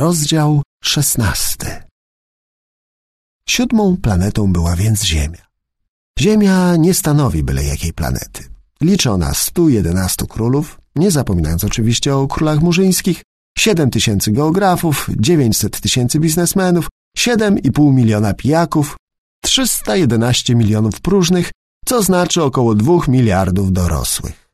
Rozdział szesnasty Siódmą planetą była więc Ziemia. Ziemia nie stanowi byle jakiej planety. Liczy ona 111 królów, nie zapominając oczywiście o królach murzyńskich, 7 tysięcy geografów, 900 tysięcy biznesmenów, 7,5 miliona pijaków, 311 milionów próżnych, co znaczy około 2 miliardów dorosłych.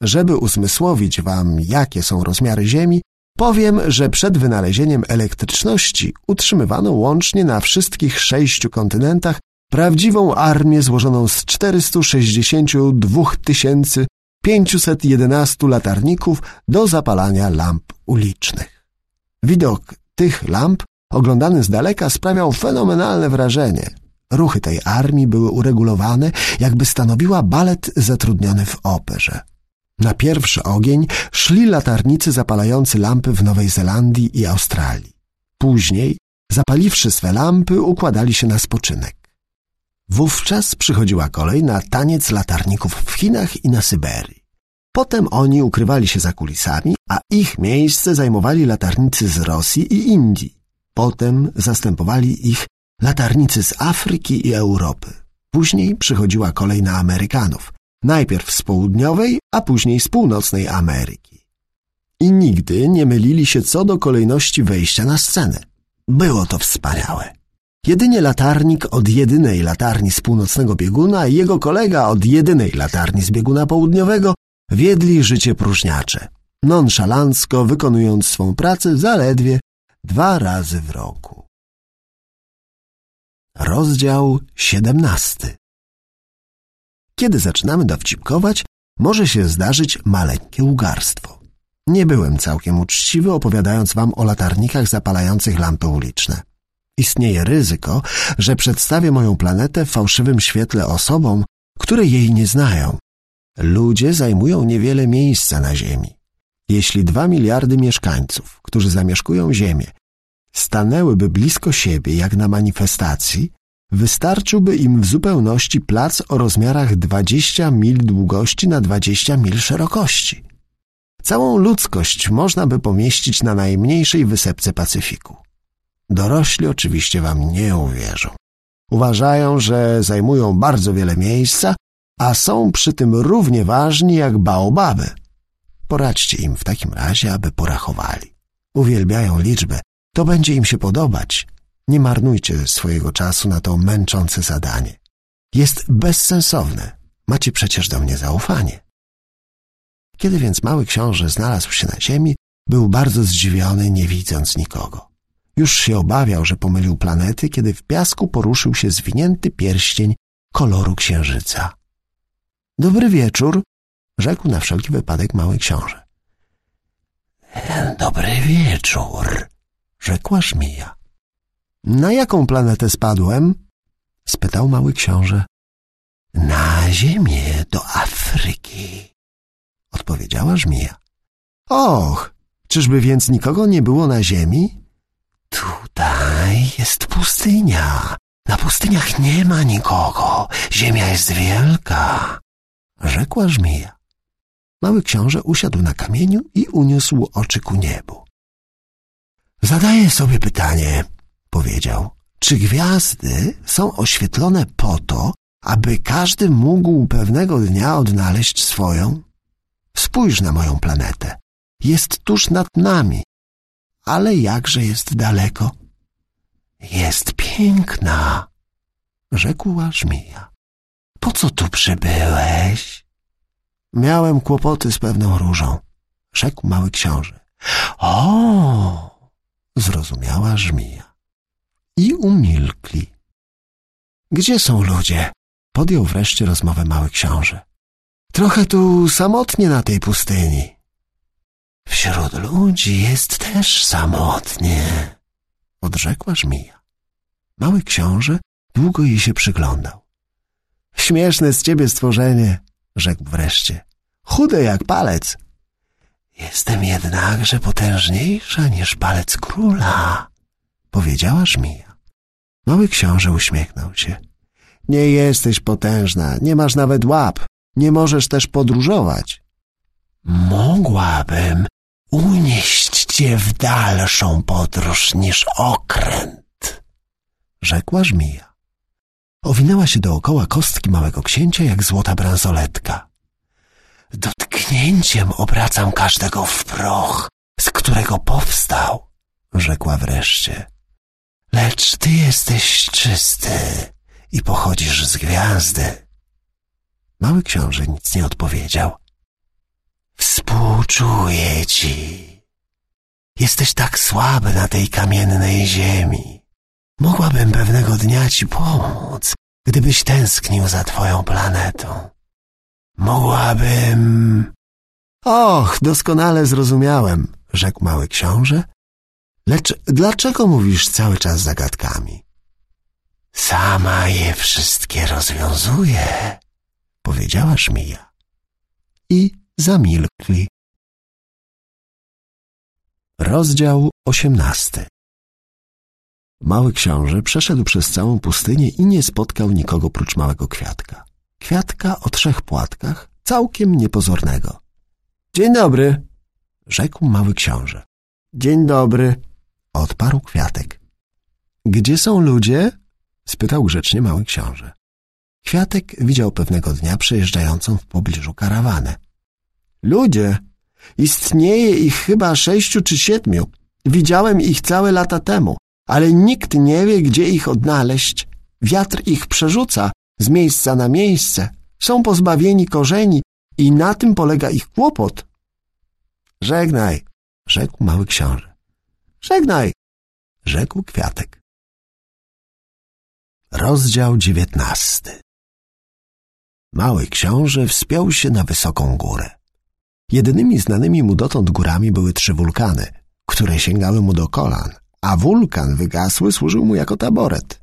Żeby uzmysłowić wam, jakie są rozmiary Ziemi, powiem, że przed wynalezieniem elektryczności utrzymywano łącznie na wszystkich sześciu kontynentach prawdziwą armię złożoną z 462 511 latarników do zapalania lamp ulicznych. Widok tych lamp, oglądany z daleka, sprawiał fenomenalne wrażenie. Ruchy tej armii były uregulowane, jakby stanowiła balet zatrudniony w operze. Na pierwszy ogień szli latarnicy zapalający lampy w Nowej Zelandii i Australii. Później, zapaliwszy swe lampy, układali się na spoczynek. Wówczas przychodziła kolej na taniec latarników w Chinach i na Syberii. Potem oni ukrywali się za kulisami, a ich miejsce zajmowali latarnicy z Rosji i Indii. Potem zastępowali ich latarnicy z Afryki i Europy. Później przychodziła kolej na Amerykanów, najpierw z południowej, a później z północnej Ameryki. I nigdy nie mylili się co do kolejności wejścia na scenę. Było to wspaniałe. Jedynie latarnik od jedynej latarni z północnego bieguna i jego kolega od jedynej latarni z bieguna południowego wiedli życie próżniacze, nonszalancko wykonując swą pracę zaledwie dwa razy w roku. Rozdział siedemnasty Kiedy zaczynamy dowcipkować, może się zdarzyć maleńkie ugarstwo. Nie byłem całkiem uczciwy, opowiadając wam o latarnikach zapalających lampy uliczne. Istnieje ryzyko, że przedstawię moją planetę w fałszywym świetle osobom, które jej nie znają. Ludzie zajmują niewiele miejsca na Ziemi. Jeśli dwa miliardy mieszkańców, którzy zamieszkują Ziemię, stanęłyby blisko siebie jak na manifestacji, wystarczyłby im w zupełności plac o rozmiarach 20 mil długości na 20 mil szerokości. Całą ludzkość można by pomieścić na najmniejszej wysepce Pacyfiku. Dorośli oczywiście wam nie uwierzą. Uważają, że zajmują bardzo wiele miejsca, a są przy tym równie ważni jak baobaby. Poradźcie im w takim razie, aby porachowali. Uwielbiają liczbę, to będzie im się podobać. Nie marnujcie swojego czasu na to męczące zadanie. Jest bezsensowne. Macie przecież do mnie zaufanie. Kiedy więc mały książę znalazł się na ziemi, był bardzo zdziwiony, nie widząc nikogo. Już się obawiał, że pomylił planety, kiedy w piasku poruszył się zwinięty pierścień koloru księżyca. Dobry wieczór, rzekł na wszelki wypadek mały książę. Dobry wieczór, rzekła żmija. Na jaką planetę spadłem? spytał mały książę. Na ziemię do Afryki, odpowiedziała żmija. Och, czyżby więc nikogo nie było na ziemi? Tutaj jest pustynia. Na pustyniach nie ma nikogo. Ziemia jest wielka, rzekła żmija. Mały książę usiadł na kamieniu i uniósł oczy ku niebu. Zadaję sobie pytanie, powiedział, czy gwiazdy są oświetlone po to, aby każdy mógł pewnego dnia odnaleźć swoją? Spójrz na moją planetę. Jest tuż nad nami, ale jakże jest daleko. Jest piękna, rzekła żmija. Po co tu przybyłeś? Miałem kłopoty z pewną różą, rzekł mały książę. O, zrozumiała żmija. I umilkli. Gdzie są ludzie? Podjął wreszcie rozmowę mały książę. Trochę tu samotnie na tej pustyni. Wśród ludzi jest też samotnie, odrzekła żmija. Mały książę długo jej się przyglądał. Śmieszne z ciebie stworzenie, rzekł wreszcie. Chude jak palec. Jestem jednakże potężniejsza niż palec króla, powiedziała żmija. Mały książę uśmiechnął się. Nie jesteś potężna, nie masz nawet łap, nie możesz też podróżować. Mogłabym unieść wejście w dalszą podróż niż okręt, rzekła żmija. Owinęła się dookoła kostki małego księcia jak złota bransoletka. Dotknięciem obracam każdego w proch, z którego powstał, rzekła wreszcie. Lecz ty jesteś czysty i pochodzisz z gwiazdy. Mały książę nic nie odpowiedział. Współczuję ci. Jesteś tak słaby na tej kamiennej ziemi. Mogłabym pewnego dnia ci pomóc, gdybyś tęsknił za twoją planetą. Mogłabym... Och, doskonale zrozumiałem, rzekł mały książę. Lecz dlaczego mówisz cały czas zagadkami? Sama je wszystkie rozwiązuje, powiedziała żmija. I zamilkli. Rozdział osiemnasty Mały książę przeszedł przez całą pustynię i nie spotkał nikogo prócz małego kwiatka. Kwiatka o trzech płatkach, całkiem niepozornego. Dzień dobry, rzekł mały książę. Dzień dobry, odparł kwiatek. Gdzie są ludzie? spytał grzecznie mały książę. Kwiatek widział pewnego dnia przejeżdżającą w pobliżu karawanę. Ludzie, Istnieje ich chyba sześciu czy siedmiu. Widziałem ich całe lata temu, ale nikt nie wie, gdzie ich odnaleźć. Wiatr ich przerzuca z miejsca na miejsce. Są pozbawieni korzeni i na tym polega ich kłopot. Żegnaj, rzekł mały książę. Żegnaj, rzekł kwiatek. Rozdział dziewiętnasty Mały książę wspiął się na wysoką górę. Jedynymi znanymi mu dotąd górami były trzy wulkany, które sięgały mu do kolan, a wulkan wygasły służył mu jako taboret.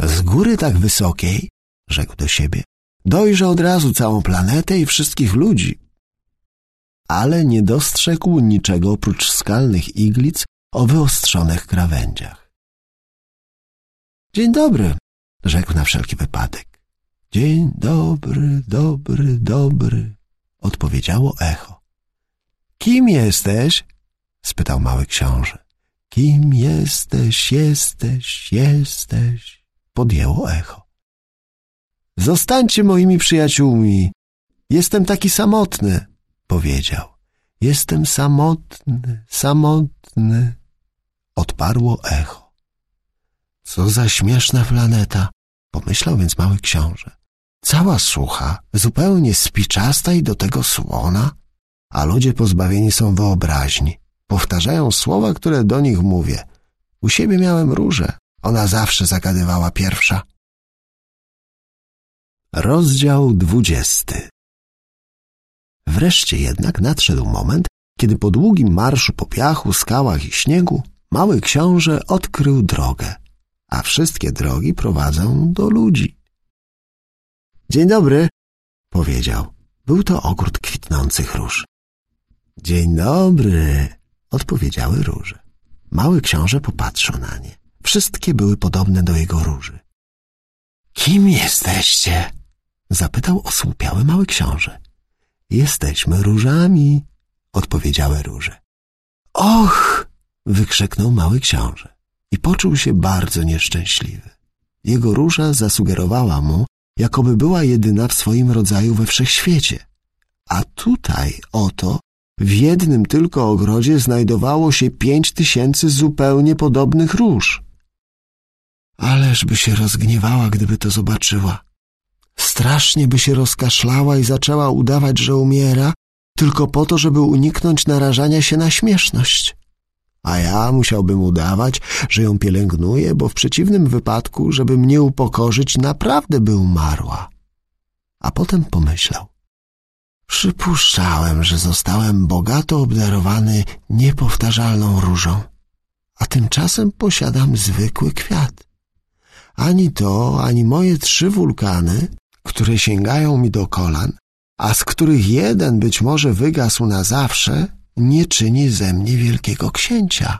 Z góry tak wysokiej, rzekł do siebie, dojrzę od razu całą planetę i wszystkich ludzi. Ale nie dostrzegł niczego oprócz skalnych iglic o wyostrzonych krawędziach. Dzień dobry, rzekł na wszelki wypadek. Dzień dobry, dobry, dobry, odpowiedziało echo. Kim jesteś? spytał mały książę. Kim jesteś, jesteś, jesteś? podjęło echo. Zostańcie moimi przyjaciółmi. Jestem taki samotny, powiedział. Jestem samotny, samotny, odparło echo. Co za śmieszna planeta, pomyślał więc mały książę. Cała sucha, zupełnie spiczasta i do tego słona, a ludzie pozbawieni są wyobraźni. Powtarzają słowa, które do nich mówię. U siebie miałem różę, ona zawsze zagadywała pierwsza. Rozdział dwudziesty Wreszcie jednak nadszedł moment, kiedy po długim marszu po piachu, skałach i śniegu mały książę odkrył drogę, a wszystkie drogi prowadzą do ludzi. Dzień dobry, powiedział. Był to ogród kwitnących róż. Dzień dobry, odpowiedziały róże. Mały książę popatrzył na nie. Wszystkie były podobne do jego róży. Kim jesteście? Zapytał osłupiały mały książę. Jesteśmy różami, odpowiedziały róże. Och! wykrzyknął mały książę i poczuł się bardzo nieszczęśliwy. Jego róża zasugerowała mu, jakoby była jedyna w swoim rodzaju we wszechświecie. A tutaj, oto, w jednym tylko ogrodzie znajdowało się pięć tysięcy zupełnie podobnych róż. Ależ by się rozgniewała, gdyby to zobaczyła. Strasznie by się rozkaszlała i zaczęła udawać, że umiera, tylko po to, żeby uniknąć narażania się na śmieszność a ja musiałbym udawać, że ją pielęgnuję, bo w przeciwnym wypadku, żeby mnie upokorzyć, naprawdę by umarła. A potem pomyślał. Przypuszczałem, że zostałem bogato obdarowany niepowtarzalną różą, a tymczasem posiadam zwykły kwiat. Ani to, ani moje trzy wulkany, które sięgają mi do kolan, a z których jeden być może wygasł na zawsze, nie czyni ze mnie wielkiego księcia.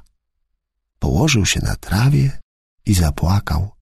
Położył się na trawie i zapłakał